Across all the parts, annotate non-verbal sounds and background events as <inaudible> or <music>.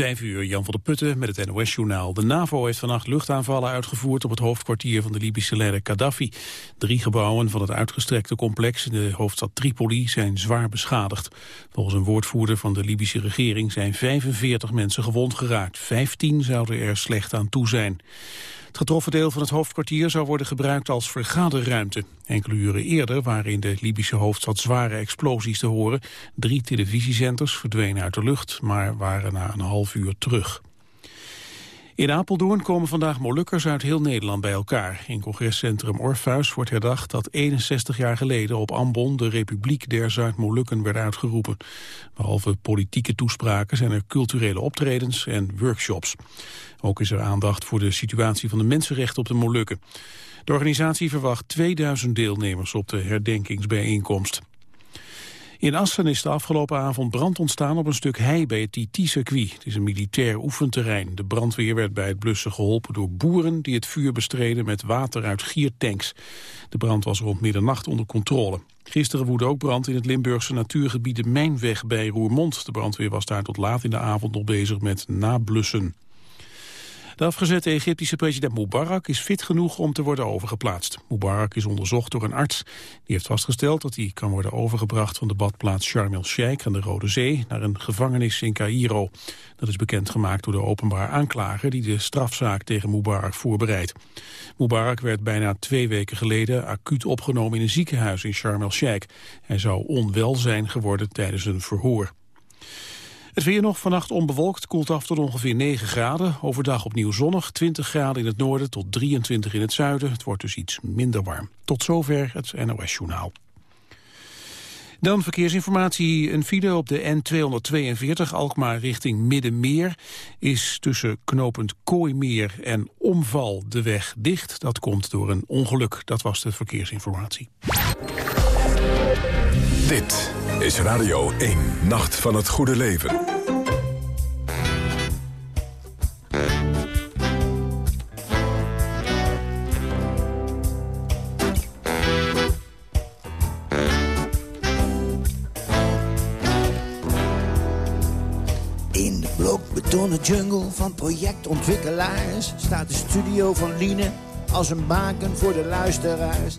Vijf uur, Jan van der Putten met het NOS-journaal. De NAVO heeft vannacht luchtaanvallen uitgevoerd op het hoofdkwartier van de Libische leider Gaddafi. Drie gebouwen van het uitgestrekte complex in de hoofdstad Tripoli zijn zwaar beschadigd. Volgens een woordvoerder van de Libische regering zijn 45 mensen gewond geraakt. 15 zouden er slecht aan toe zijn. Het getroffen deel van het hoofdkwartier zou worden gebruikt als vergaderruimte. Enkele uren eerder waren in de Libische hoofdstad zware explosies te horen. Drie televisiezenders verdwenen uit de lucht, maar waren na een half uur terug. In Apeldoorn komen vandaag Molukkers uit heel Nederland bij elkaar. In congrescentrum Orpheus wordt herdacht dat 61 jaar geleden op Ambon de Republiek der Zuid-Molukken werd uitgeroepen. Behalve politieke toespraken zijn er culturele optredens en workshops. Ook is er aandacht voor de situatie van de mensenrechten op de Molukken. De organisatie verwacht 2000 deelnemers op de herdenkingsbijeenkomst. In Assen is de afgelopen avond brand ontstaan op een stuk hei bij het TT-circuit. Het is een militair oefenterrein. De brandweer werd bij het blussen geholpen door boeren die het vuur bestreden met water uit giertanks. De brand was rond middernacht onder controle. Gisteren woedde ook brand in het Limburgse natuurgebied de Mijnweg bij Roermond. De brandweer was daar tot laat in de avond nog bezig met nablussen. De afgezette Egyptische president Mubarak is fit genoeg om te worden overgeplaatst. Mubarak is onderzocht door een arts. Die heeft vastgesteld dat hij kan worden overgebracht van de badplaats Sharm el-Sheikh aan de Rode Zee naar een gevangenis in Cairo. Dat is bekendgemaakt door de openbaar aanklager die de strafzaak tegen Mubarak voorbereidt. Mubarak werd bijna twee weken geleden acuut opgenomen in een ziekenhuis in Sharm el-Sheikh. Hij zou onwel zijn geworden tijdens een verhoor. Het weer nog vannacht onbewolkt, koelt af tot ongeveer 9 graden. Overdag opnieuw zonnig, 20 graden in het noorden tot 23 in het zuiden. Het wordt dus iets minder warm. Tot zover het NOS-journaal. Dan verkeersinformatie. Een file op de N242 Alkmaar richting Middenmeer... is tussen knopend Kooimeer en Omval de weg dicht. Dat komt door een ongeluk. Dat was de verkeersinformatie. Dit is Radio 1, Nacht van het Goede Leven. In de blokbetonnen jungle van projectontwikkelaars... staat de studio van Liene als een baken voor de luisteraars.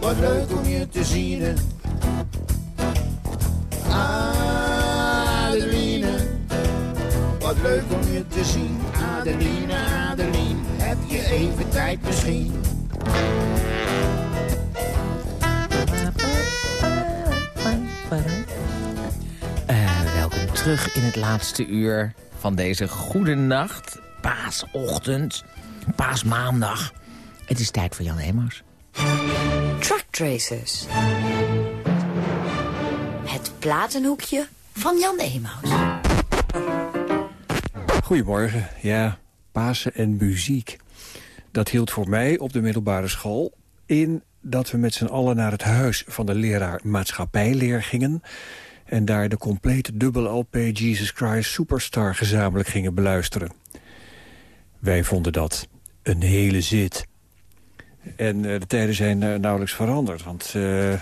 Wat leuk om je te zien. Adeline, wat leuk om je te zien. Adeline, Adeline, heb je even tijd misschien? Uh, welkom terug in het laatste uur van deze goede nacht, paasochtend, paasmaandag. Het is tijd voor Jan Emaus. Truck Tracers. Het platenhoekje van Jan Emaus. Goedemorgen. Ja, Pasen en muziek. Dat hield voor mij op de middelbare school in dat we met z'n allen naar het huis van de leraar maatschappijleer gingen... en daar de complete dubbele LP Jesus Christ Superstar gezamenlijk gingen beluisteren. Wij vonden dat een hele zit. En uh, de tijden zijn uh, nauwelijks veranderd. Want uh,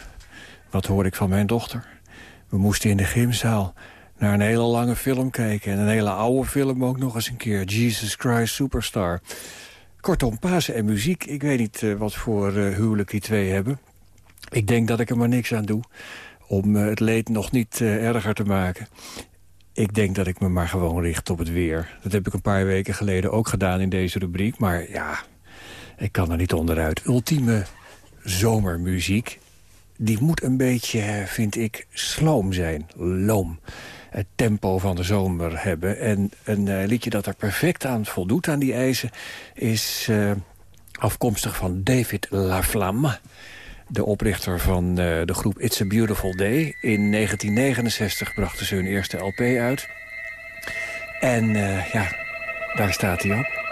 wat hoor ik van mijn dochter? We moesten in de gymzaal naar een hele lange film kijken. En een hele oude film ook nog eens een keer. Jesus Christ Superstar. Kortom, Pasen en muziek. Ik weet niet wat voor huwelijk die twee hebben. Ik denk dat ik er maar niks aan doe. Om het leed nog niet erger te maken. Ik denk dat ik me maar gewoon richt op het weer. Dat heb ik een paar weken geleden ook gedaan in deze rubriek. Maar ja, ik kan er niet onderuit. Ultieme zomermuziek. Die moet een beetje, vind ik, sloom zijn. Loom. Het tempo van de zomer hebben. En een uh, liedje dat er perfect aan voldoet aan die eisen... is uh, afkomstig van David Laflamme. de oprichter van uh, de groep It's a Beautiful Day. In 1969 brachten ze hun eerste LP uit. En ja, daar staat hij op.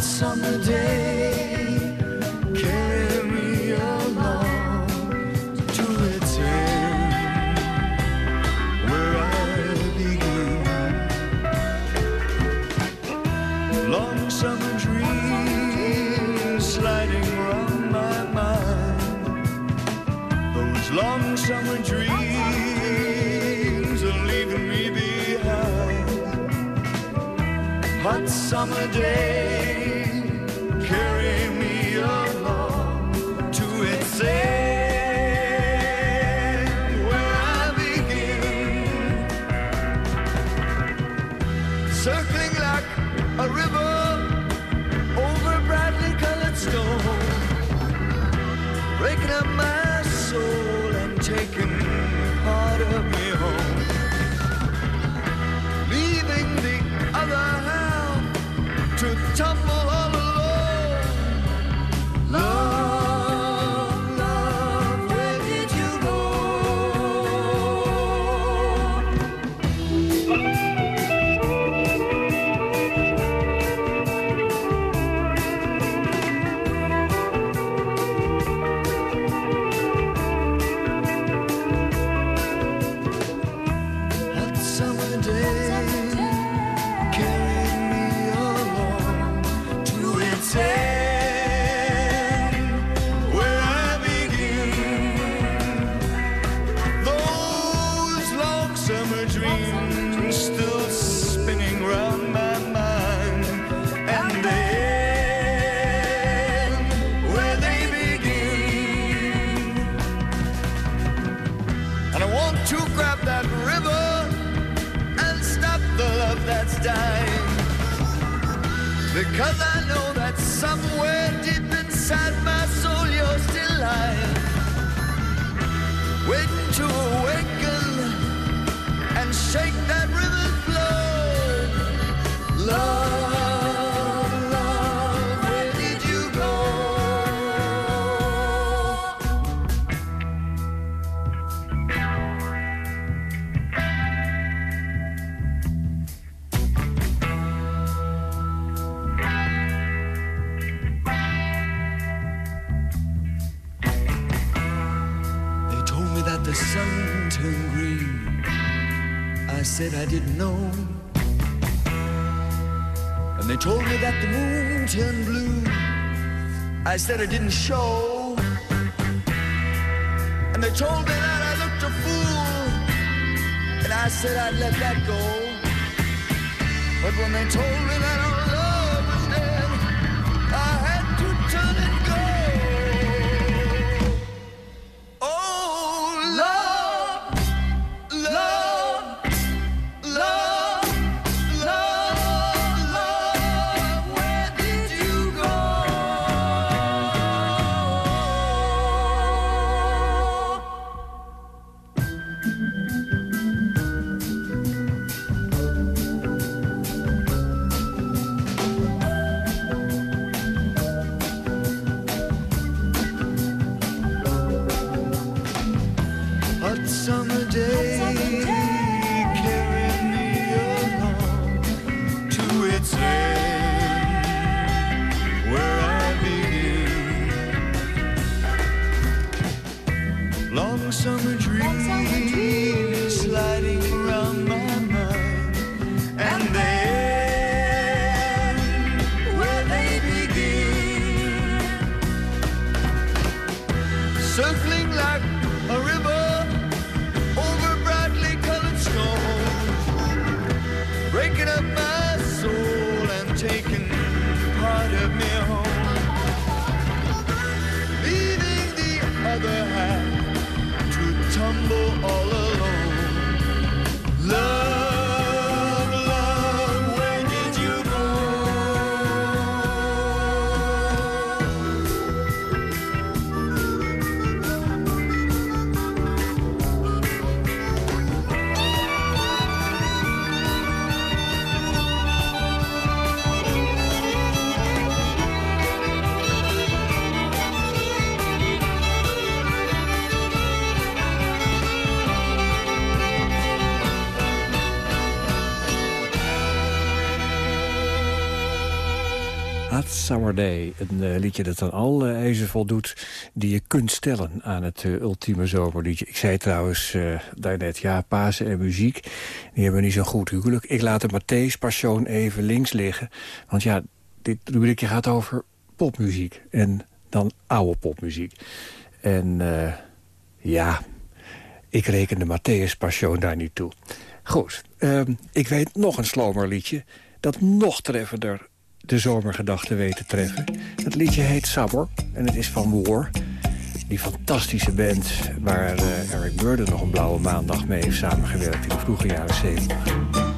summer day. Carry me along to its end where I begin. Long summer dreams sliding round my mind. Those long summer dreams are leaving me behind. Hot summer day. that's dying. Because I know that somewhere deep inside my soul you're still lying. Waiting to awaken and shake that river's flow. Love. Said I didn't know. And they told me that the moon turned blue. I said it didn't show. And they told me that I looked a fool. And I said I'd let that go. But when they told me that Een eh, liedje dat aan alle eisen voldoet... die je kunt stellen aan het eh, ultieme zomerliedje. Ik zei trouwens eh, daarnet, ja, Pasen en muziek... die hebben niet zo'n goed huwelijk. Ik laat de Matthäus Passion even links liggen. Want ja, dit rubriekje gaat over popmuziek. En dan oude popmuziek. En ja, ik reken de Matthäus Passion daar niet toe. Goed, ehm, ik weet nog een slomerliedje... dat nog treffender de zomergedachten weet te treffen. Het liedje heet Summer en het is van War. Die fantastische band waar eh, Eric Burden nog een blauwe maandag mee heeft samengewerkt... in de vroege jaren 70.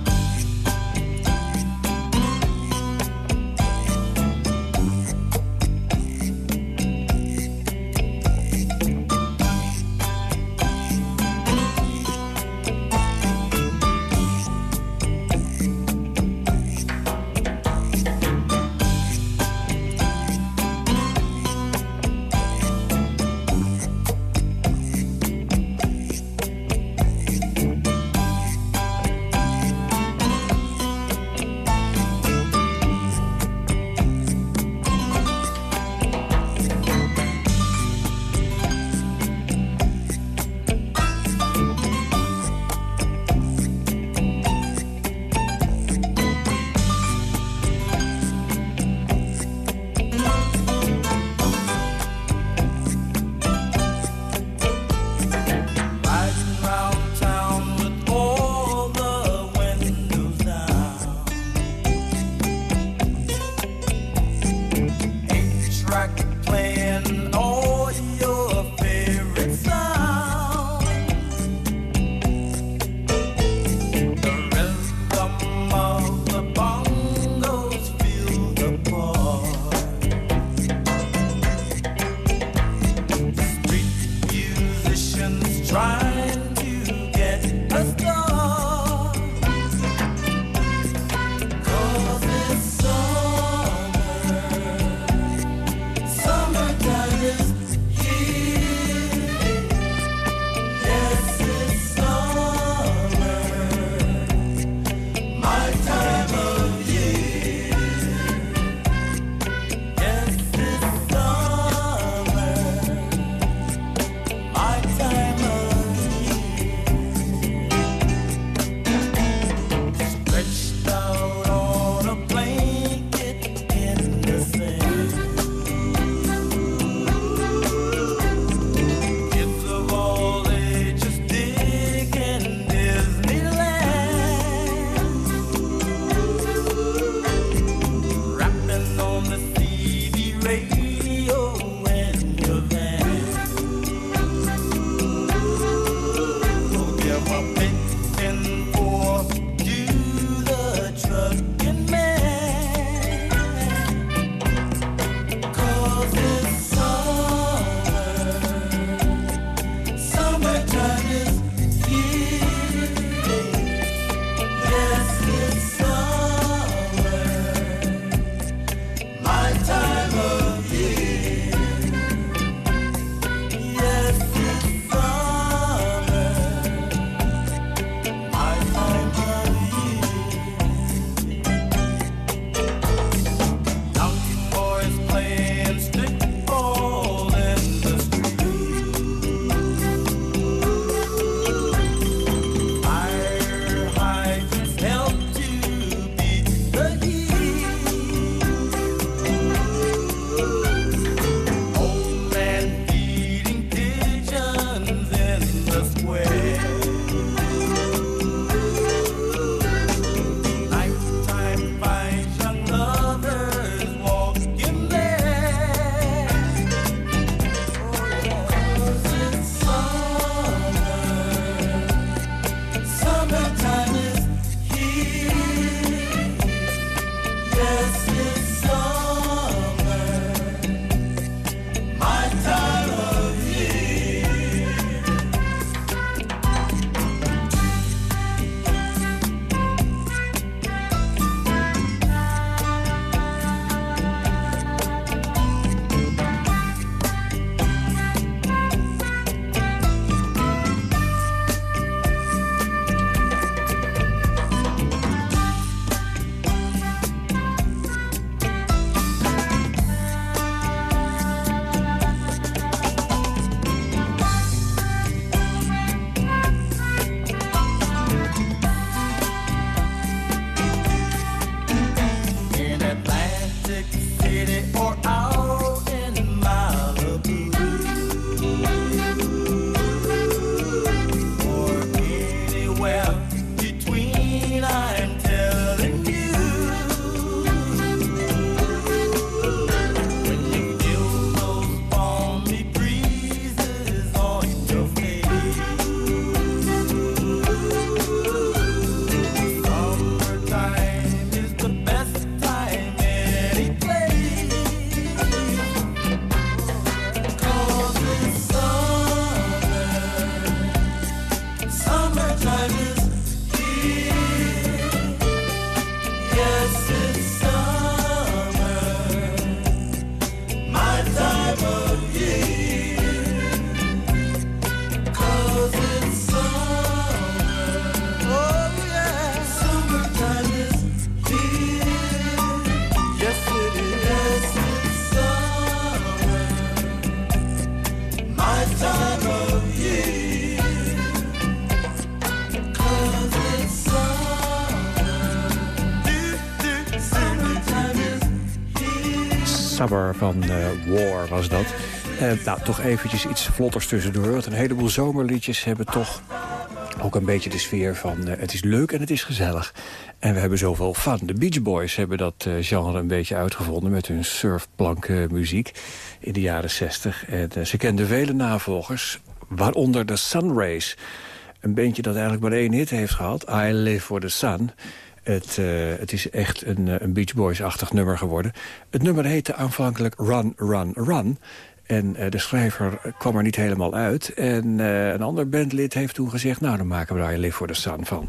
Summer van eh, War was dat. Uh, nou, toch eventjes iets vlotters tussendoor. Want een heleboel zomerliedjes hebben toch ook een beetje de sfeer van uh, het is leuk en het is gezellig. En we hebben zoveel fun. De Beach Boys hebben dat genre een beetje uitgevonden... met hun surfplank muziek in de jaren 60. En ze kenden vele navolgers, waaronder de Sunrays. Een bandje dat eigenlijk maar één hit heeft gehad. I Live for the Sun. Het, uh, het is echt een, een Beach Boys-achtig nummer geworden. Het nummer heette aanvankelijk Run, Run, Run. En uh, de schrijver kwam er niet helemaal uit. En een ander bandlid heeft toen gezegd... nou, dan maken we daar I Live for the Sun van.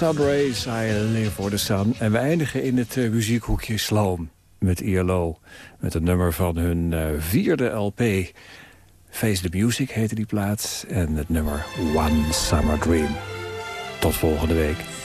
Sun. The Sun Rays, I Live for the Sun. En we eindigen in het uh, muziekhoekje Sloom met ILO. Met een nummer van hun uh, vierde LP. Face the Music heette die plaats. En het nummer One Summer Dream. Tot volgende week.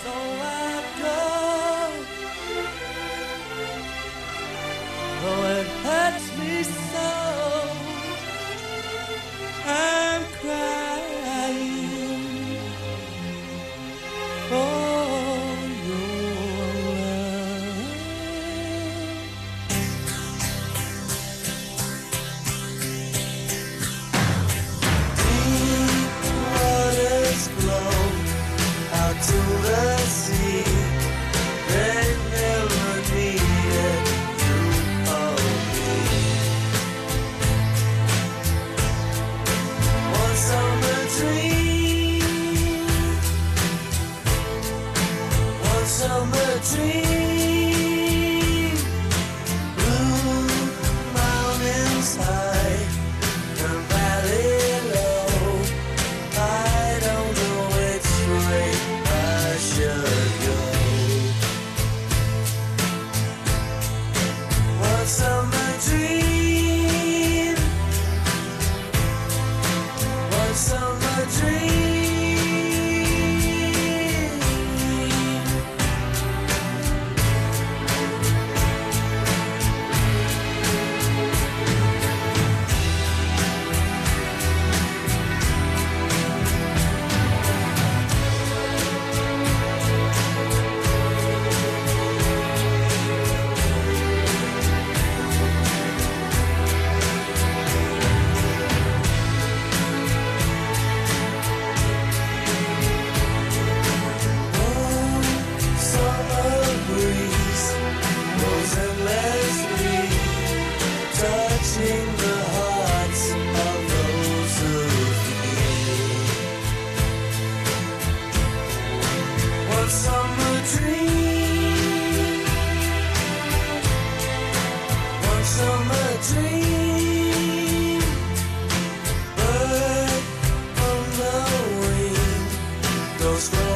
those.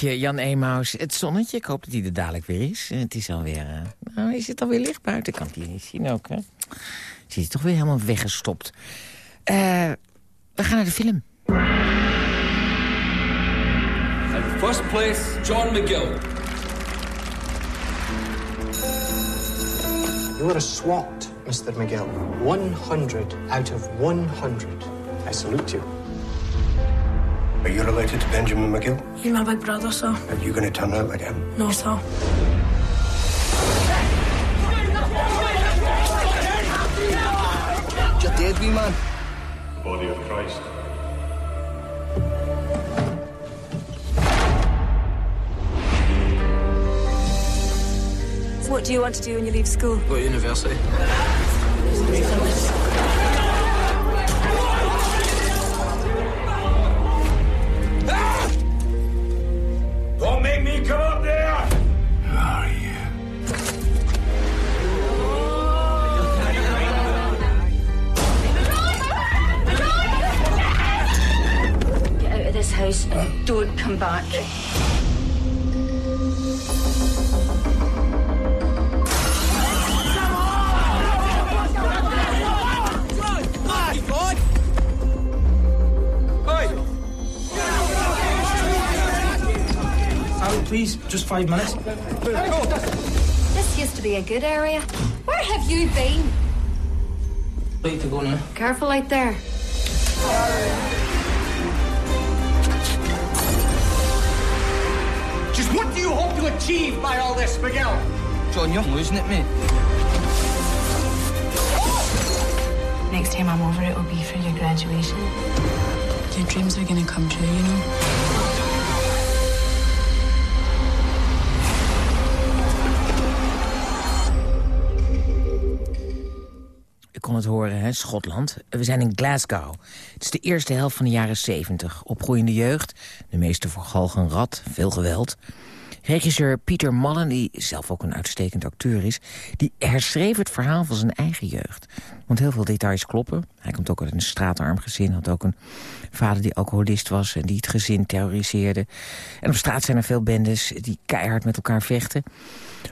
Je, Jan Emaus. Het zonnetje, ik hoop dat hij er dadelijk weer is. Het is alweer... Uh, nou, is het alweer licht buiten? Kan hij niet zien ook, hè? Zit hij toch weer helemaal weggestopt. Uh, we gaan naar de film. And first place, John McGill. You are a SWAT, Mr. McGill. 100 out of 100. I salute you. Are you related to Benjamin McGill? He's my big brother, sir. Are you going to turn out like him? No, sir. You're dead, wee man. The body of Christ. So what do you want to do when you leave school? Go to university. Out of this house and don't come back. Please, just five minutes. This used to be a good area. Where have you been? Ready to go now. Careful out there. Do you hope to achieve by all this, Miguel? John, you're losing it, mate. Next time I'm over, it will be for your graduation. Your dreams are gonna come true, you know. Ik kon het horen, hè, Schotland. We zijn in Glasgow. Het is de eerste helft van de jaren 70. Opgroeiende jeugd, de meeste voor galg en rat, veel geweld. Regisseur Peter Mullen, die zelf ook een uitstekend acteur is... die herschreef het verhaal van zijn eigen jeugd. Want heel veel details kloppen. Hij komt ook uit een straatarm gezin. Had ook een vader die alcoholist was en die het gezin terroriseerde. En op straat zijn er veel bendes die keihard met elkaar vechten.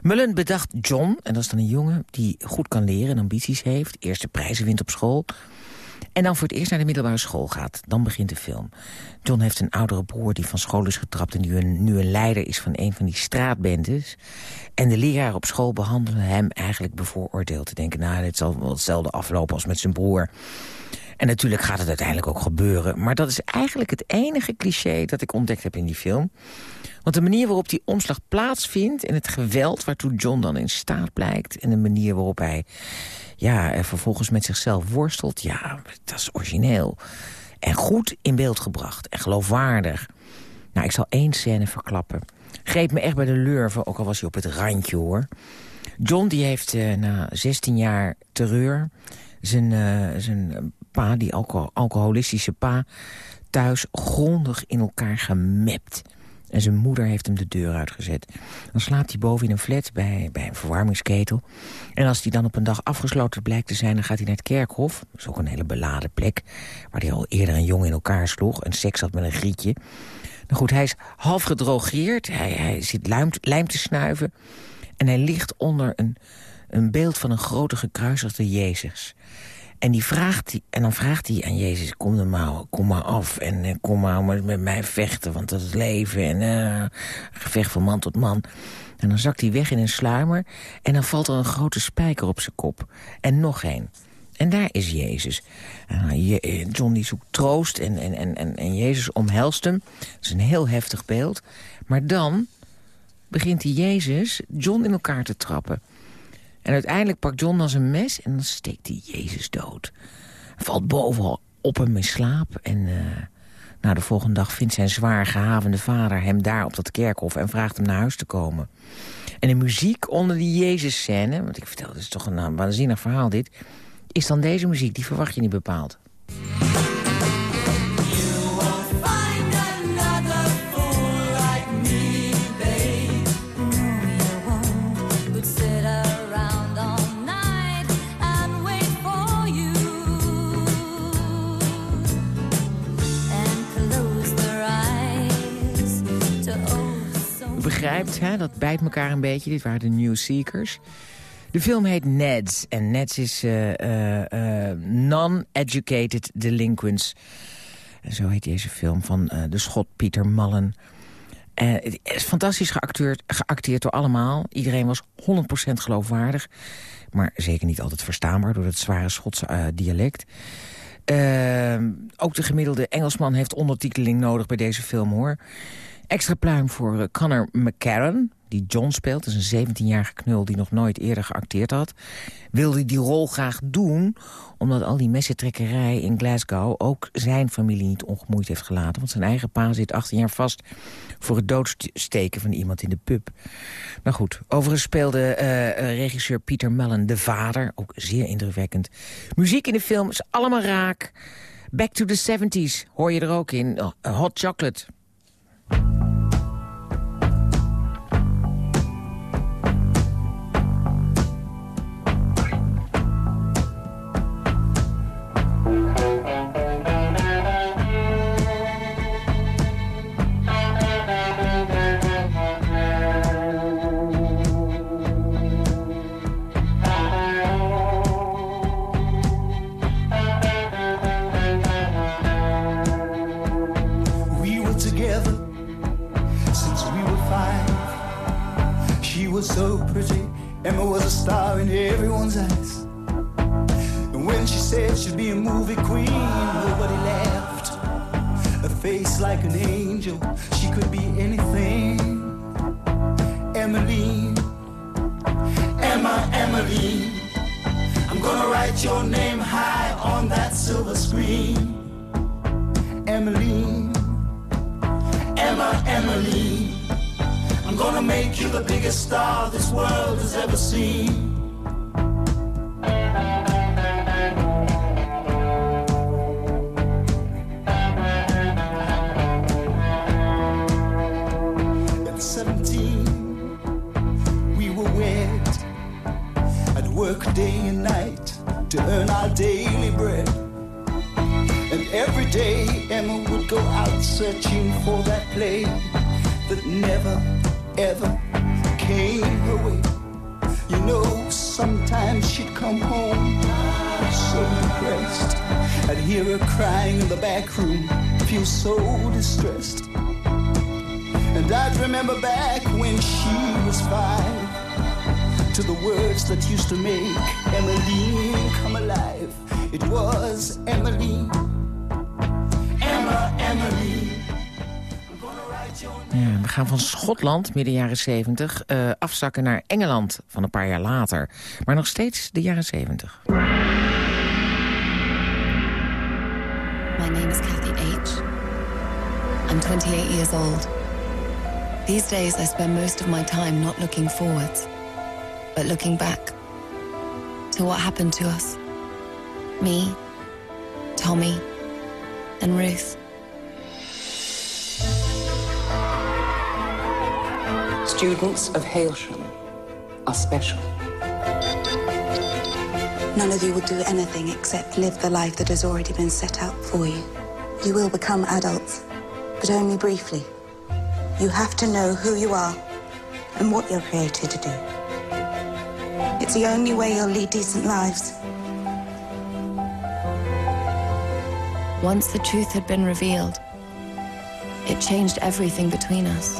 Mullen bedacht John, en dat is dan een jongen die goed kan leren en ambities heeft. Eerste prijzen wint op school. En dan voor het eerst naar de middelbare school gaat. Dan begint de film. John heeft een oudere broer die van school is getrapt... en nu een, nu een leider is van een van die straatbendes. En de leraren op school behandelen hem eigenlijk bevooroordeeld. Te denken, nou, dit zal wel hetzelfde aflopen als met zijn broer. En natuurlijk gaat het uiteindelijk ook gebeuren. Maar dat is eigenlijk het enige cliché dat ik ontdekt heb in die film. Want de manier waarop die omslag plaatsvindt... en het geweld waartoe John dan in staat blijkt... en de manier waarop hij ja, er vervolgens met zichzelf worstelt... ja, dat is origineel. En goed in beeld gebracht en geloofwaardig. Nou, ik zal één scène verklappen. Greep me echt bij de lurven, ook al was hij op het randje, hoor. John die heeft eh, na 16 jaar terreur... zijn, eh, zijn pa, die alco alcoholistische pa... thuis grondig in elkaar gemapt... En zijn moeder heeft hem de deur uitgezet. Dan slaapt hij boven in een flat bij, bij een verwarmingsketel. En als hij dan op een dag afgesloten blijkt te zijn... dan gaat hij naar het kerkhof. Dat is ook een hele beladen plek. Waar hij al eerder een jongen in elkaar sloeg. En seks had met een grietje. Nou goed, hij is half gedrogeerd. Hij, hij zit lijm, lijm te snuiven. En hij ligt onder een, een beeld van een grote gekruisigde Jezus. En, die vraagt en dan vraagt hij aan Jezus, kom, er maar, kom maar af en uh, kom maar met mij vechten, want dat is leven en uh, gevecht van man tot man. En dan zakt hij weg in een sluimer en dan valt er een grote spijker op zijn kop. En nog één. En daar is Jezus. John die zoekt troost en, en, en, en Jezus omhelst hem. Dat is een heel heftig beeld. Maar dan begint die Jezus John in elkaar te trappen. En uiteindelijk pakt John dan zijn mes en dan steekt hij Jezus dood. Hij valt bovenal op hem in slaap. En uh, de volgende dag vindt zijn zwaar gehavende vader hem daar op dat kerkhof... en vraagt hem naar huis te komen. En de muziek onder die Jezus-scène... want ik vertel, het is toch een waanzinnig verhaal dit... is dan deze muziek, die verwacht je niet bepaald. Hè, dat bijt elkaar een beetje. Dit waren de New Seekers. De film heet Neds. En Neds is uh, uh, Non-Educated Delinquents. En zo heet deze film van de schot Pieter Mullen. het is fantastisch geacteerd, geacteerd door allemaal. Iedereen was 100% geloofwaardig. Maar zeker niet altijd verstaanbaar door het zware Schotse dialect. ook de gemiddelde Engelsman heeft ondertiteling nodig bij deze film, hoor. Extra pluim voor uh, Connor McCarran, die John speelt. Dat is een 17-jarige knul die nog nooit eerder geacteerd had. Wilde die rol graag doen, omdat al die messentrekkerij in Glasgow... ook zijn familie niet ongemoeid heeft gelaten. Want zijn eigen pa zit 18 jaar vast voor het doodsteken van iemand in de pub. Maar goed, overigens speelde uh, regisseur Peter Mellon de vader. Ook zeer indrukwekkend. Muziek in de film is allemaal raak. Back to the 70s hoor je er ook in. Oh, hot Chocolate. That used to make Emmeline come alive. It was Emmeline, Emma, Emmeline. Ja, we gaan van Schotland, midden jaren 70, uh, afzakken naar Engeland van een paar jaar later. Maar nog steeds de jaren 70. My name is Kathy H. I'm 28 years old. These days I spend most of my time not looking forwards, but looking back to what happened to us. Me, Tommy, and Ruth. Students of Hailsham are special. None of you will do anything except live the life that has already been set out for you. You will become adults, but only briefly. You have to know who you are and what you're created to do. It's the only way you'll lead decent lives. Once the truth had been revealed, it changed everything between us.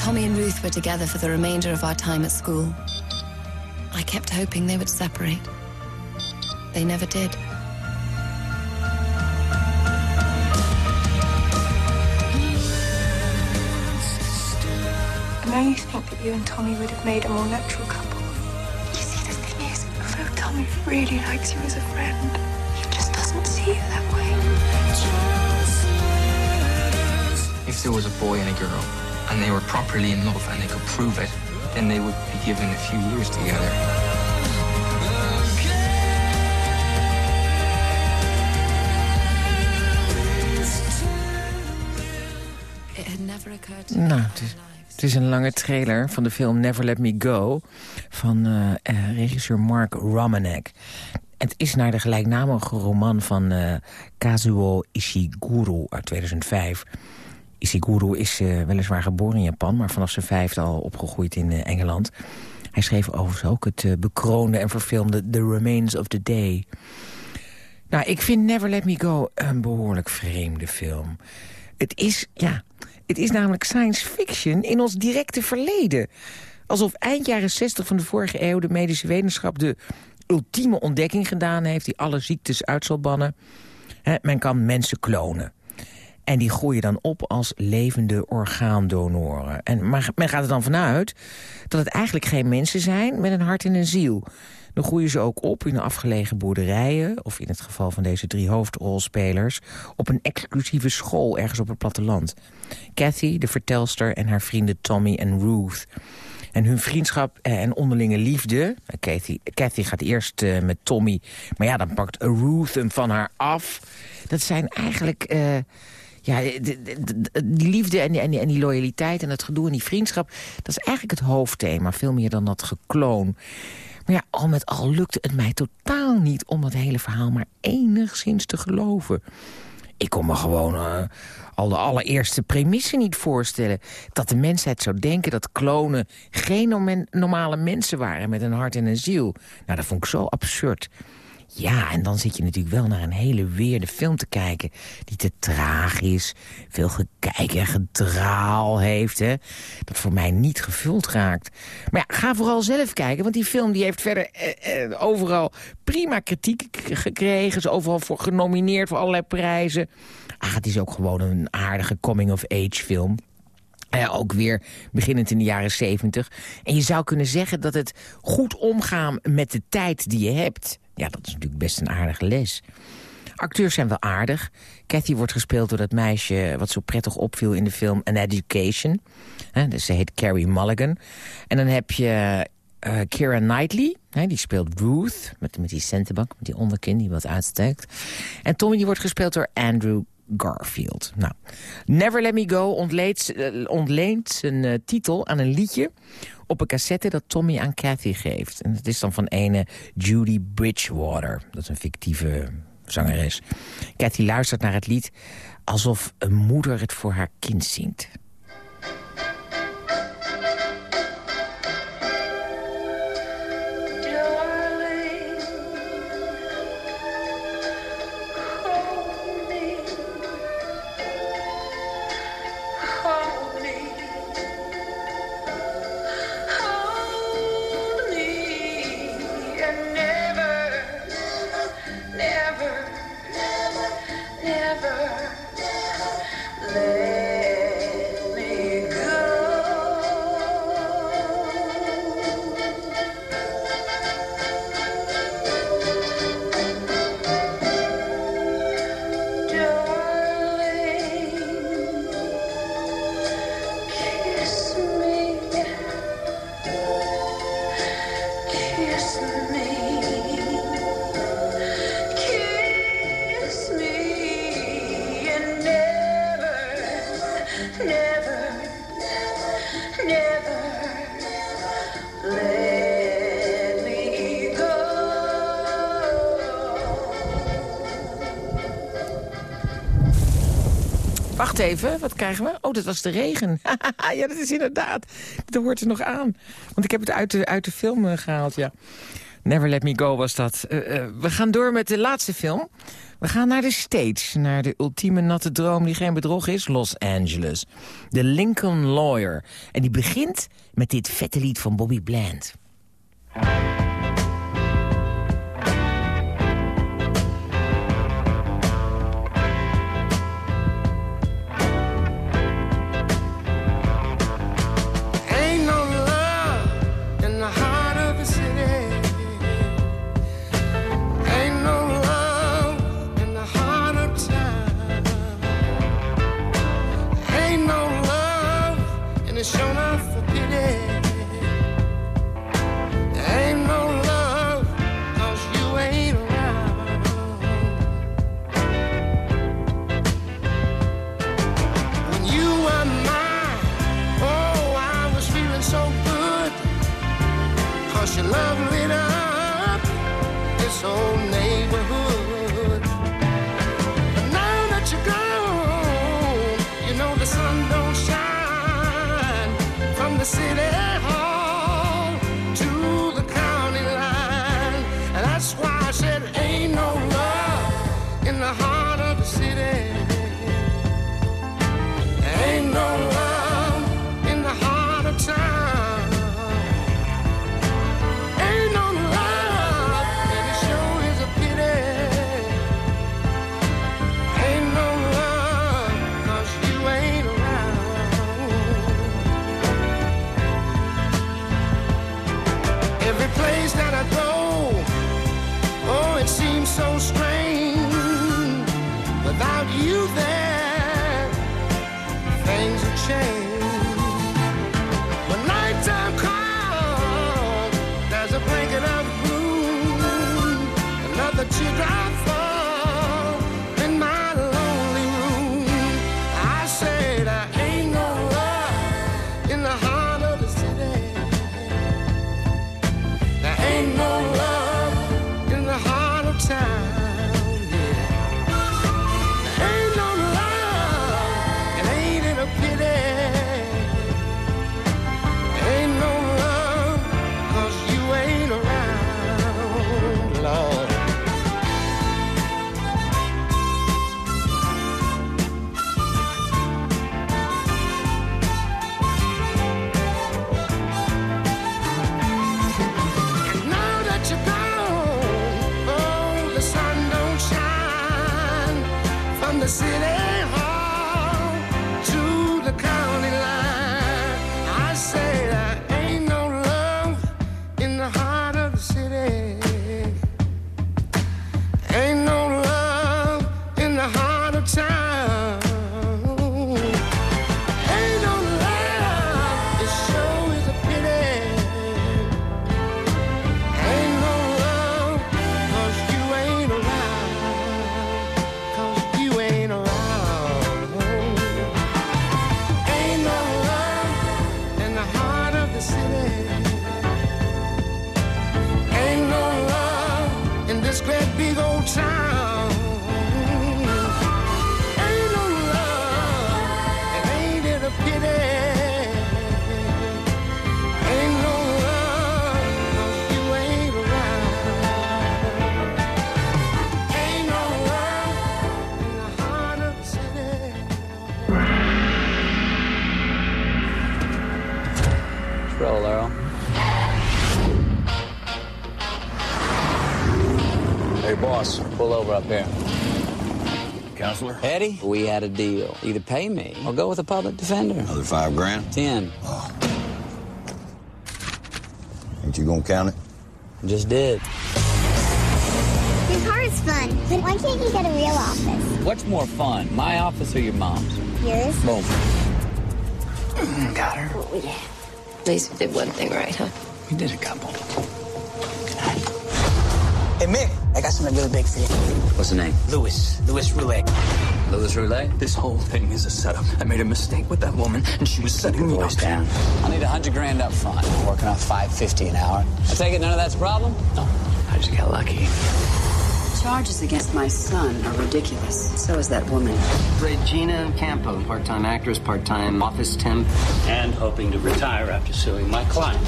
Tommy and Ruth were together for the remainder of our time at school. I kept hoping they would separate. They never did. I know you think that you and Tommy would have made a more natural couple. You see, the thing is, although Tommy really likes you as a friend, he just doesn't see you that way. If there was a boy and a girl, and they were properly in love and they could prove it, then they would be given a few years together. It had never occurred to Nou, het is, het is een lange trailer van de film Never Let Me Go... van eh, eh, regisseur Mark Romanek. Het is naar de gelijknamige roman van eh, Kazuo Ishiguro uit 2005. Ishiguro is weliswaar geboren in Japan... maar vanaf zijn vijfde al opgegroeid in Engeland. Hij schreef overigens ook het bekroonde en verfilmde The Remains of the Day... Nou, ik vind Never Let Me Go een behoorlijk vreemde film. Het is, ja, het is namelijk science fiction in ons directe verleden. Alsof eind jaren 60 van de vorige eeuw de medische wetenschap de ultieme ontdekking gedaan heeft... die alle ziektes uit zal bannen. Men kan mensen klonen. En die groeien dan op als levende orgaandonoren. En, maar men gaat er dan vanuit dat het eigenlijk geen mensen zijn met een hart en een ziel. Dan groeien ze ook op in afgelegen boerderijen... of in het geval van deze drie hoofdrolspelers... op een exclusieve school ergens op het platteland. Kathy, de vertelster, en haar vrienden Tommy en Ruth... En hun vriendschap en onderlinge liefde... Kathy, Kathy gaat eerst uh, met Tommy, maar ja, dan pakt Ruth hem van haar af. Dat zijn eigenlijk... Ja, die liefde en en, en die loyaliteit en het gedoe en die vriendschap... dat is eigenlijk het hoofdthema, veel meer dan dat gekloon. Maar ja, al met al lukte het mij totaal niet om dat hele verhaal maar enigszins te geloven. Ik kon me gewoon uh, al de allereerste premisse niet voorstellen. Dat de mensheid zou denken dat klonen geen normale mensen waren met een hart en een ziel. Nou, dat vond ik zo absurd. Ja, en dan zit je natuurlijk wel naar een hele weerde film te kijken... die te traag is, veel gekijk en gedraal heeft... Hè, dat voor mij niet gevuld raakt. Maar ja, ga vooral zelf kijken, want die film die heeft verder eh, eh, overal prima kritiek gekregen. Is overal voor genomineerd voor allerlei prijzen. Ah, het is ook gewoon een aardige coming-of-age film... Ja, ook weer beginnend in de jaren 70. En je zou kunnen zeggen dat het goed omgaan met de tijd die je hebt... Ja, dat is natuurlijk best een aardige les. Acteurs zijn wel aardig. Cathy wordt gespeeld door dat meisje wat zo prettig opviel in de film An Education. dus ze heet Carrie Mulligan. En dan heb je uh, Knightley, die speelt Ruth, met, met die centenbak, met die onderkin die wat uitsteekt. En Tommy die wordt gespeeld door Andrew Garfield. Nou, Never Let Me Go ontleent, uh, ontleent zijn uh, titel aan een liedje op een cassette dat Tommy aan Cathy geeft. En het is dan van ene Judy Bridgewater. Dat is een fictieve zangeres. Cathy luistert naar het lied alsof een moeder het voor haar kind zingt. Wacht even, wat krijgen we? Oh, dat was de regen. <laughs> ja, dat is inderdaad. Dat hoort er nog aan. Want ik heb het uit de, uit de film eh, gehaald, ja. Never Let Me Go was dat. Eh, eh, we gaan door met de laatste film. We gaan naar de States, naar de ultieme natte droom die geen bedrog is, Los Angeles. De Lincoln Lawyer. En die begint met dit vette lied van Bobby Bland. Eddie, we had a deal. Either pay me or go with a public defender. Another five grand? Ten. Oh. Ain't you gonna count it? Just did. Your car is fun, but why can't you get a real office? What's more fun, my office or your mom's? Yours? Boom. Mm, got her. Oh, yeah. At least we did one thing right, huh? We did a couple. Hey, Mick, I got something really big for you. What's the name? Louis. Louis Roulette. Louis Roulette? This whole thing is a setup. I made a mistake with that woman, and she was setting me up. down. I need a hundred grand up front. Working on 550 an hour. I take it none of that's a problem? No, I just got lucky. charges against my son are ridiculous. So is that woman. Regina Campo, part-time actress, part-time office temp. And hoping to retire after suing my client.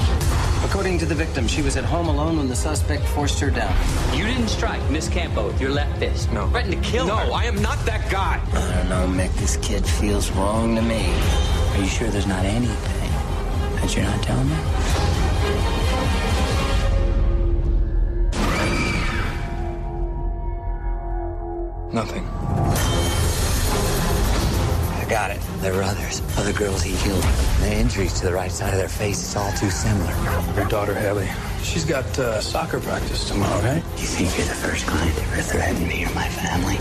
According to the victim, she was at home alone when the suspect forced her down. You didn't strike Miss Campo with your left fist. No. Threatened to kill no, her. No, I am not that guy. I don't know, Mick. This kid feels wrong to me. Are you sure there's not anything that you're not telling me? Nothing. Got it. There were others. Other girls he killed. The injuries to the right side of their face is all too similar. Her daughter, Haley. She's got uh, soccer practice tomorrow, right? You think you're the first client to ever threaten me or my family?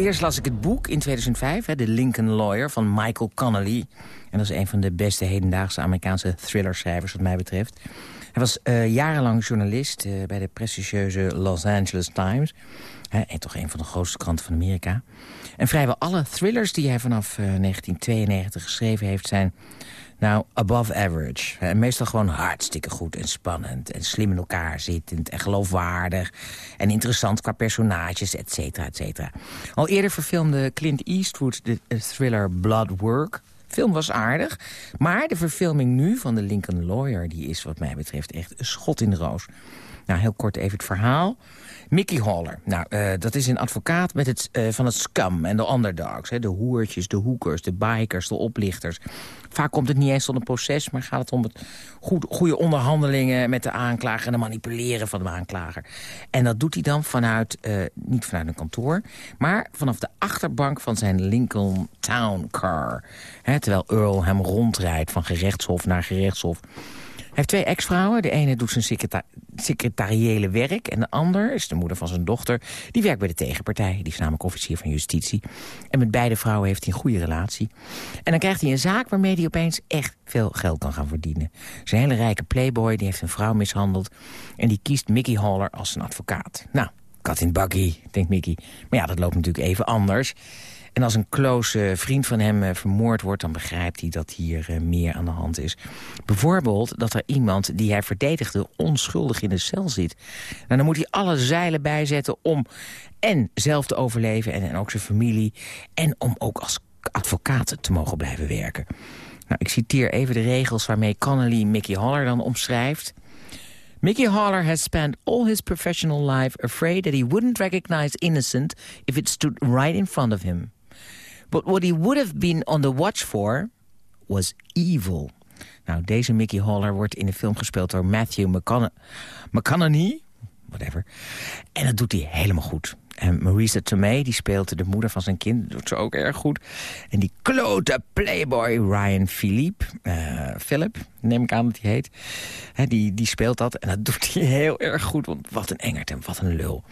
Eerst las ik het boek in 2005, hè, The Lincoln Lawyer van Michael Connolly. En dat is een van de beste hedendaagse Amerikaanse thrillerschrijvers wat mij betreft. Hij was eh, jarenlang journalist eh, bij de prestigieuze Los Angeles Times. Hè, en toch een van de grootste kranten van Amerika. En vrijwel alle thrillers die hij vanaf eh, 1992 geschreven heeft... zijn nou above average. Meestal gewoon hartstikke goed en spannend... en slim in elkaar zittend en geloofwaardig... en interessant qua personages, et cetera, et cetera. Al eerder verfilmde Clint Eastwood de eh, thriller Blood Work film was aardig. Maar de verfilming nu van de Lincoln Lawyer... die is wat mij betreft echt een schot in de roos. Nou, heel kort even het verhaal. Mickey Haller, nou, uh, dat is een advocaat met het, uh, van het scum en de underdogs. Hè, de hoertjes, de hoekers, de bikers, de oplichters. Vaak komt het niet eens tot een proces, maar gaat het om het goed, goede onderhandelingen met de aanklager... en het manipuleren van de aanklager. En dat doet hij dan vanuit, uh, niet vanuit een kantoor... maar vanaf de achterbank van zijn Lincoln Town Car. Terwijl Earl hem rondrijdt van gerechtshof naar gerechtshof... Hij heeft twee ex-vrouwen. De ene doet zijn secreta secretariële werk... en de ander is de moeder van zijn dochter. Die werkt bij de tegenpartij. Die is namelijk officier van justitie. En met beide vrouwen heeft hij een goede relatie. En dan krijgt hij een zaak waarmee hij opeens echt veel geld kan gaan verdienen. Zijn hele rijke playboy die heeft een vrouw mishandeld... en die kiest Mickey Haller als zijn advocaat. Nou, kat in buggy, denkt Mickey. Maar ja, dat loopt natuurlijk even anders... En als een close vriend van hem uh, vermoord wordt... dan begrijpt hij dat hier uh, meer aan de hand is. Bijvoorbeeld dat er iemand die hij verdedigde... onschuldig in de cel zit. Nou, dan moet hij alle zeilen bijzetten om en zelf te overleven... en, en ook zijn familie. En om ook als advocaat te mogen blijven werken. Nou, ik citeer even de regels waarmee Connolly Mickey Haller dan omschrijft... Mickey Haller has spent all his professional life afraid that he wouldn't recognize innocent if it stood right in front of him. But what he would have been on the watch for was evil. Nou, deze Mickey Haller wordt in de film gespeeld door Matthew McCona McConaughey. Whatever. En dat doet hij helemaal goed. En Marisa Tomei, die speelt de moeder van zijn kind. Dat doet ze ook erg goed. En die klote playboy Ryan Philippe, uh, Philip, neem ik aan dat hij heet. He, die, die speelt dat en dat doet hij heel erg goed. Want wat een engert en wat een lul.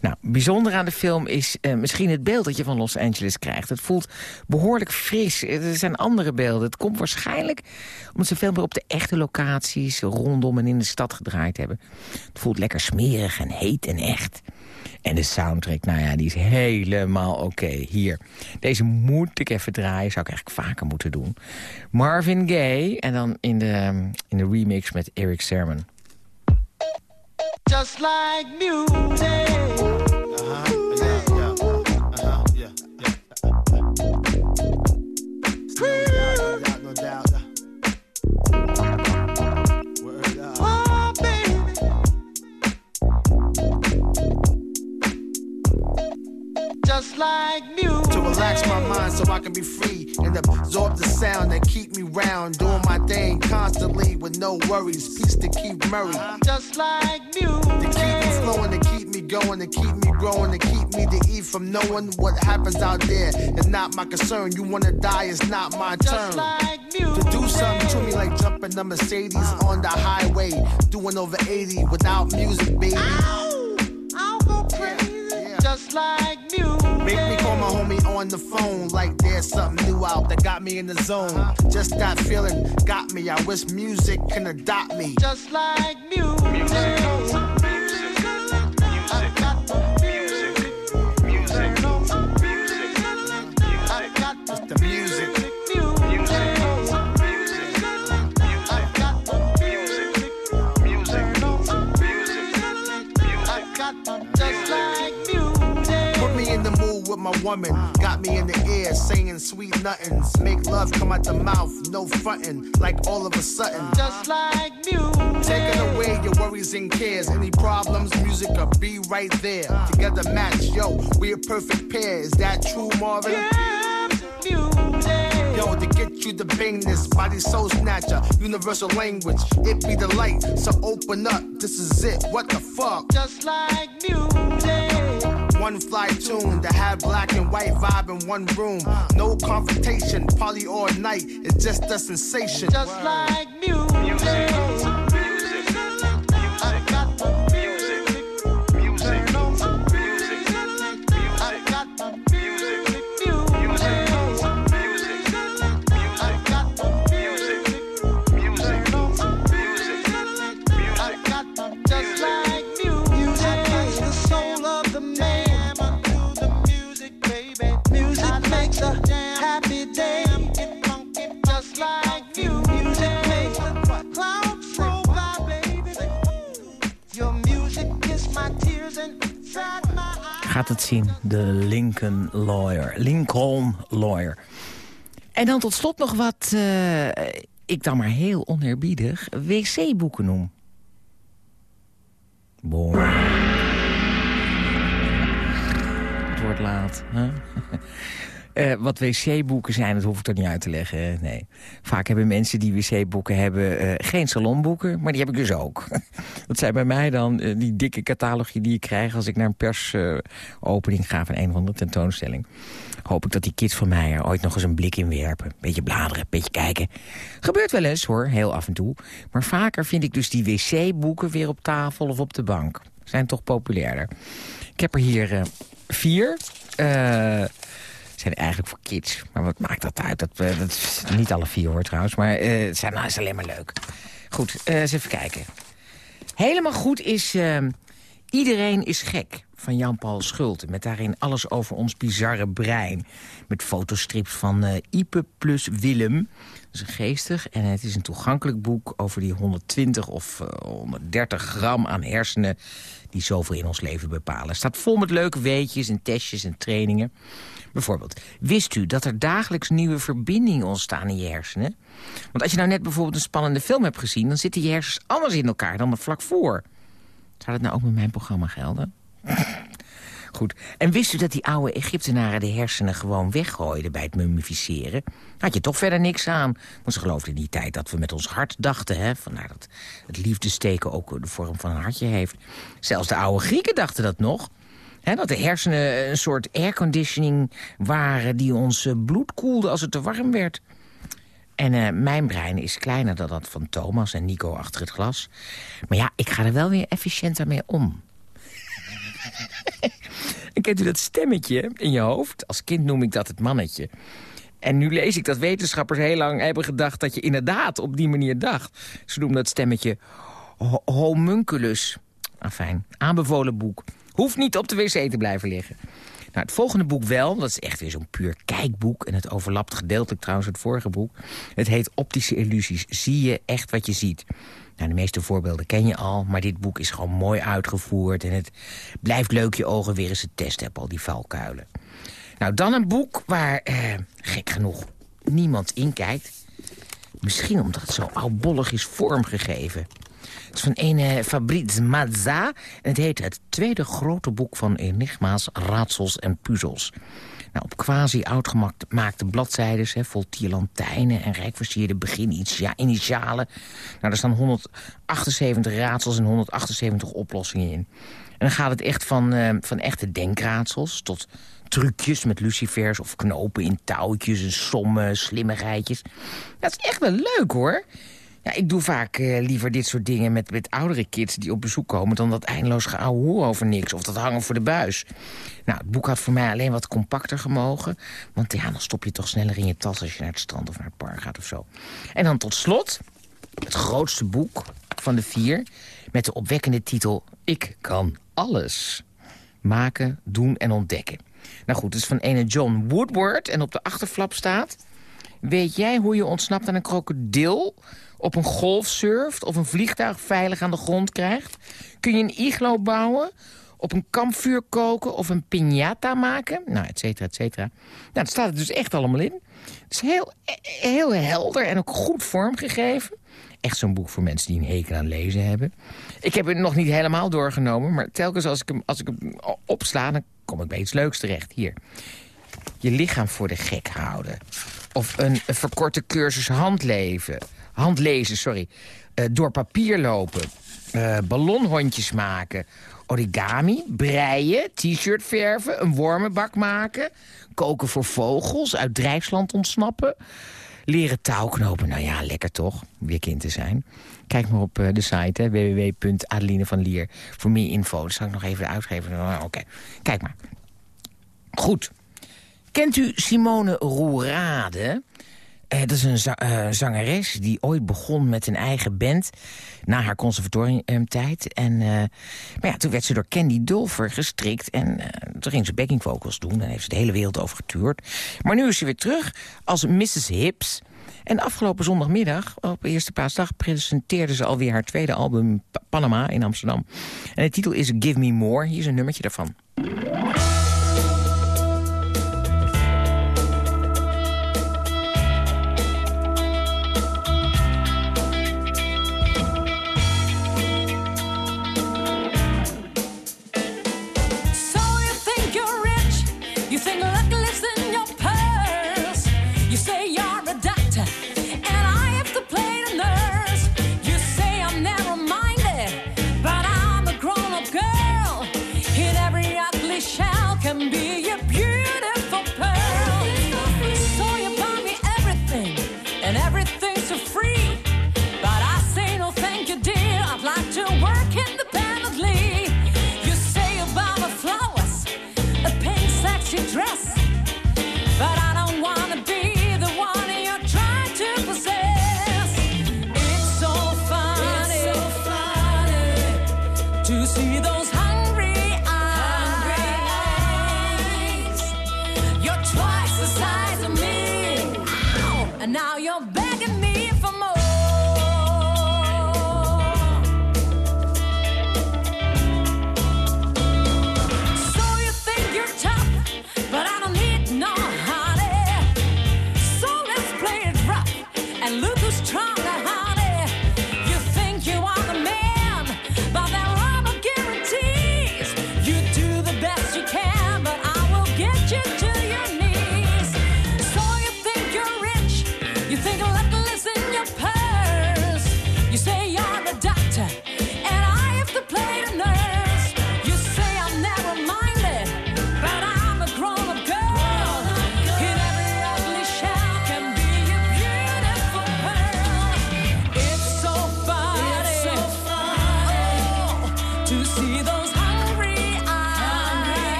Nou, bijzonder aan de film is uh, misschien het beeld dat je van Los Angeles krijgt. Het voelt behoorlijk fris. Er zijn andere beelden. Het komt waarschijnlijk omdat ze veel meer op de echte locaties... rondom en in de stad gedraaid hebben. Het voelt lekker smerig en heet en echt. En de soundtrack, nou ja, die is helemaal oké. Hier, deze moet ik even draaien. Zou ik eigenlijk vaker moeten doen. Marvin Gaye en dan in de, in de remix met Eric Sermon. Just like music. Worries. Peace to keep Murray. Just like music. To keep me flowing, to keep me going, to keep me growing, to keep me to eat from knowing what happens out there. It's not my concern. You wanna die, it's not my turn. Like to do something to me like jumping the Mercedes on the highway. Doing over 80 without music, baby. Ow! I'll go crazy. Yeah, yeah. Just like music. On the phone like there's something new out that got me in the zone. Just that feeling got me. I wish music can adopt me. Just like music. with woman. Got me in the ear saying sweet nothings. Make love come out the mouth, no frontin', like all of a sudden. Just like music. Taking away your worries and cares. Any problems, music will be right there. Together match, yo, we a perfect pair. Is that true, Marvin? Yeah, music. Yo, to get you to bang this body soul snatcher, universal language. It be the light, so open up. This is it. What the fuck? Just like music. One fly tune to have black and white vibe in one room. No confrontation, poly all night. It's just a sensation. Just like music. De Lincoln Lawyer. Lincoln Lawyer. En dan tot slot nog wat, uh, ik dan maar heel oneerbiedig, wc-boeken noem. Het wordt laat. Hè? <laughs> Uh, wat wc-boeken zijn, dat hoef ik er niet uit te leggen. Nee. Vaak hebben mensen die wc-boeken hebben uh, geen salonboeken, maar die heb ik dus ook. <laughs> dat zijn bij mij dan uh, die dikke catalogje die ik krijg als ik naar een persopening ga van een of andere tentoonstelling. Hoop ik dat die kids van mij er ooit nog eens een blik in werpen. Beetje bladeren, beetje kijken. Gebeurt wel eens hoor, heel af en toe. Maar vaker vind ik dus die wc-boeken weer op tafel of op de bank. Zijn toch populairder. Ik heb er hier vier zijn eigenlijk voor kids. Maar wat maakt dat uit? Dat, uh, dat is niet alle vier hoor trouwens, maar uh, het zijn, nou, is alleen maar leuk. Goed, uh, eens even kijken. Helemaal goed is Iedereen is gek van Jan-Paul Schulte. Met daarin alles over ons bizarre brein. Met fotostrips van Ipe plus Willem. Dat is een geestig en het is een toegankelijk boek... over die 120 of uh, 130 gram aan hersenen... die zoveel in ons leven bepalen. Het staat vol met leuke weetjes en testjes en trainingen. Bijvoorbeeld, wist u dat er dagelijks nieuwe verbindingen ontstaan in je hersenen? Want als je nou net bijvoorbeeld een spannende film hebt gezien... dan zitten je hersens anders in elkaar dan vlak voor. Zou dat nou ook met mijn programma gelden? Goed. En wist u dat die oude Egyptenaren de hersenen gewoon weggooiden bij het mummificeren? Had je toch verder niks aan. Want ze geloofden in die tijd dat we met ons hart dachten. Hè? Vandaar dat het liefdesteken ook de vorm van een hartje heeft. Zelfs de oude Grieken dachten dat nog dat de hersenen een soort airconditioning waren... die ons eh, bloed koelde als het te warm werd. En uh, mijn brein is kleiner dan dat van Thomas en Nico achter het glas. Maar ja, ik ga er wel weer efficiënter mee om. En kent u dat stemmetje in je hoofd? Als kind noem ik dat het mannetje. En nu lees ik dat wetenschappers heel lang hebben gedacht... dat je inderdaad op die manier dacht. Ze noemen dat stemmetje homunculus. Afijn, aanbevolen boek. Hoeft niet op de wc te blijven liggen. Nou, het volgende boek wel, dat is echt weer zo'n puur kijkboek... en het overlapt gedeeltelijk trouwens het vorige boek. Het heet Optische Illusies. Zie je echt wat je ziet? Nou, de meeste voorbeelden ken je al, maar dit boek is gewoon mooi uitgevoerd... en het blijft leuk je ogen weer eens te testen, heb al die valkuilen. Nou, dan een boek waar, eh, gek genoeg, niemand in kijkt. Misschien omdat het zo oudbollig is vormgegeven. Het is van een Fabrice Mazza. En het heet het tweede grote boek van enigma's, raadsels en puzzels. Nou, op quasi oudgemaakte bladzijden, hè, vol tierlantijnen en rijk versierde begininitialen. Nou, er staan 178 raadsels en 178 oplossingen in. En dan gaat het echt van, uh, van echte denkraadsels tot trucjes met lucifers of knopen in touwtjes en sommen, slimmigheidjes. Dat is echt wel leuk hoor. Ik doe vaak eh, liever dit soort dingen met, met oudere kids die op bezoek komen... dan dat eindeloos geouwe over niks of dat hangen voor de buis. Nou, het boek had voor mij alleen wat compacter gemogen. Want ja, dan stop je toch sneller in je tas als je naar het strand of naar het park gaat of zo. En dan tot slot het grootste boek van de vier... met de opwekkende titel Ik kan alles. Maken, doen en ontdekken. Nou goed, het is van ene John Woodward en op de achterflap staat... Weet jij hoe je ontsnapt aan een krokodil? Op een golf surft of een vliegtuig veilig aan de grond krijgt? Kun je een iglo bouwen? Op een kampvuur koken of een piñata maken? Nou, et cetera, et cetera. Nou, dat staat er dus echt allemaal in. Het is heel, heel helder en ook goed vormgegeven. Echt zo'n boek voor mensen die een hekel aan lezen hebben. Ik heb het nog niet helemaal doorgenomen... maar telkens als ik hem, als ik hem opsla, dan kom ik bij iets leuks terecht. Hier. Je lichaam voor de gek houden. Of een, een verkorte cursus handleven. Handlezen, sorry. Uh, door papier lopen. Uh, ballonhondjes maken. Origami, breien, t-shirt verven, een wormenbak maken... koken voor vogels, uit drijfsland ontsnappen... leren touwknopen, nou ja, lekker toch, weer kind te zijn. Kijk maar op uh, de site, www.adeline van Lier, voor meer info. Dat zal ik nog even uitgeven. Oké, okay. kijk maar. Goed. Kent u Simone Roerade? Uh, dat is een uh, zangeres die ooit begon met een eigen band... na haar conservatoriumtijd. En, uh, maar ja, toen werd ze door Candy Dulfer gestrikt... en toen ging ze backing vocals doen en heeft ze de hele wereld over getuurd. Maar nu is ze weer terug als Mrs. Hips... En afgelopen zondagmiddag, op Eerste Paasdag... presenteerde ze alweer haar tweede album Panama in Amsterdam. En de titel is Give Me More. Hier is een nummertje daarvan.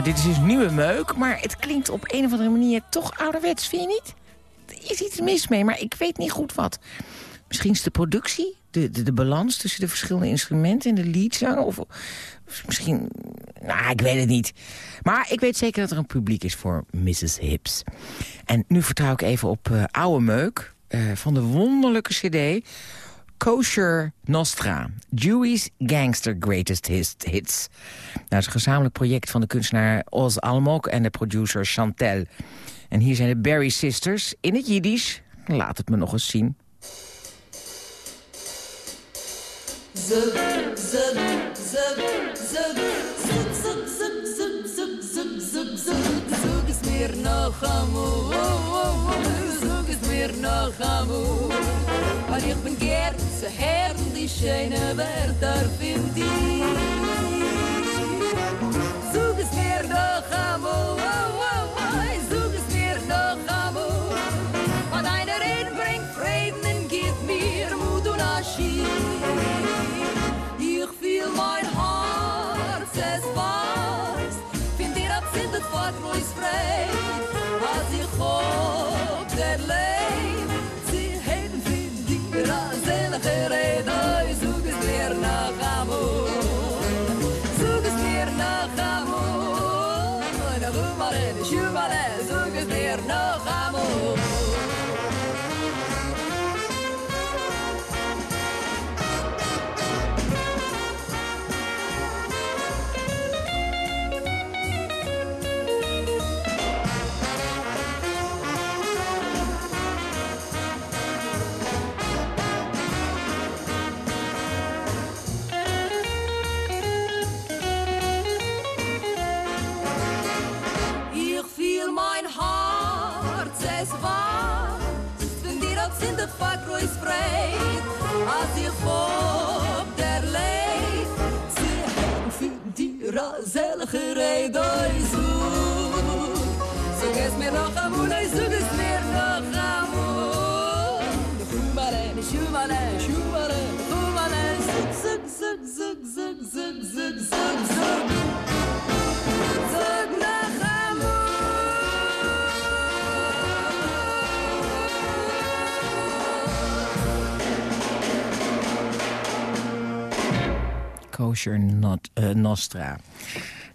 Nou, dit is dus nieuwe meuk, maar het klinkt op een of andere manier toch ouderwets, vind je niet? Er is iets mis mee, maar ik weet niet goed wat. Misschien is de productie, de, de, balans tussen de verschillende instrumenten en de leadzang, of, of misschien... Nou, ik weet het niet. Maar ik weet zeker dat er een publiek is voor Mrs. Hips. En nu vertrouw ik even op uh, oude meuk uh, van de wonderlijke cd... Kosher Nostra, Dewey's Gangster Greatest Hits. Nou, dat is een gezamenlijk project van de kunstenaar Oz Almok en de producer Chantel. En hier zijn de Barry Sisters in het Jiddisch. Laat het me nog eens zien. Zug, zug, zug, weer ik ben Weil ich bin gern die schöne Wörter. Not, eh, Nostra.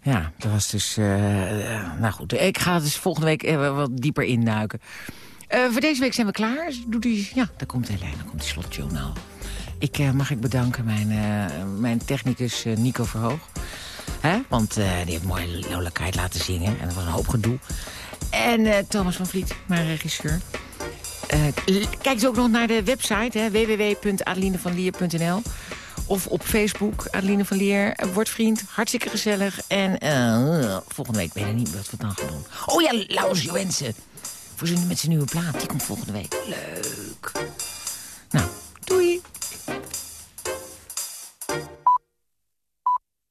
Ja, dat was dus... eh, nou goed, ik ga dus volgende week wat dieper induiken. Eh voor deze week zijn we klaar. Ja, daar komt Helene, dan komt die slotjournaal. Ik mag ik bedanken mijn, mijn technicus Nico Verhoog. Hè? Want die heeft mooi Lolakheid laten zingen. En dat was een hoop gedoe. En Thomas van Vliet, mijn regisseur. Kijk eens ook nog naar de website www.adelinevanlier.nl of op Facebook. Adeline van Leer, eh, wordt vriend, hartstikke gezellig. En eh, eh, volgende week weet ik niet wat we dan gaan doen. Oh ja, Laus Joensen. Voorzien met zijn nieuwe plaat, die komt volgende week. Leuk. Nou, doei.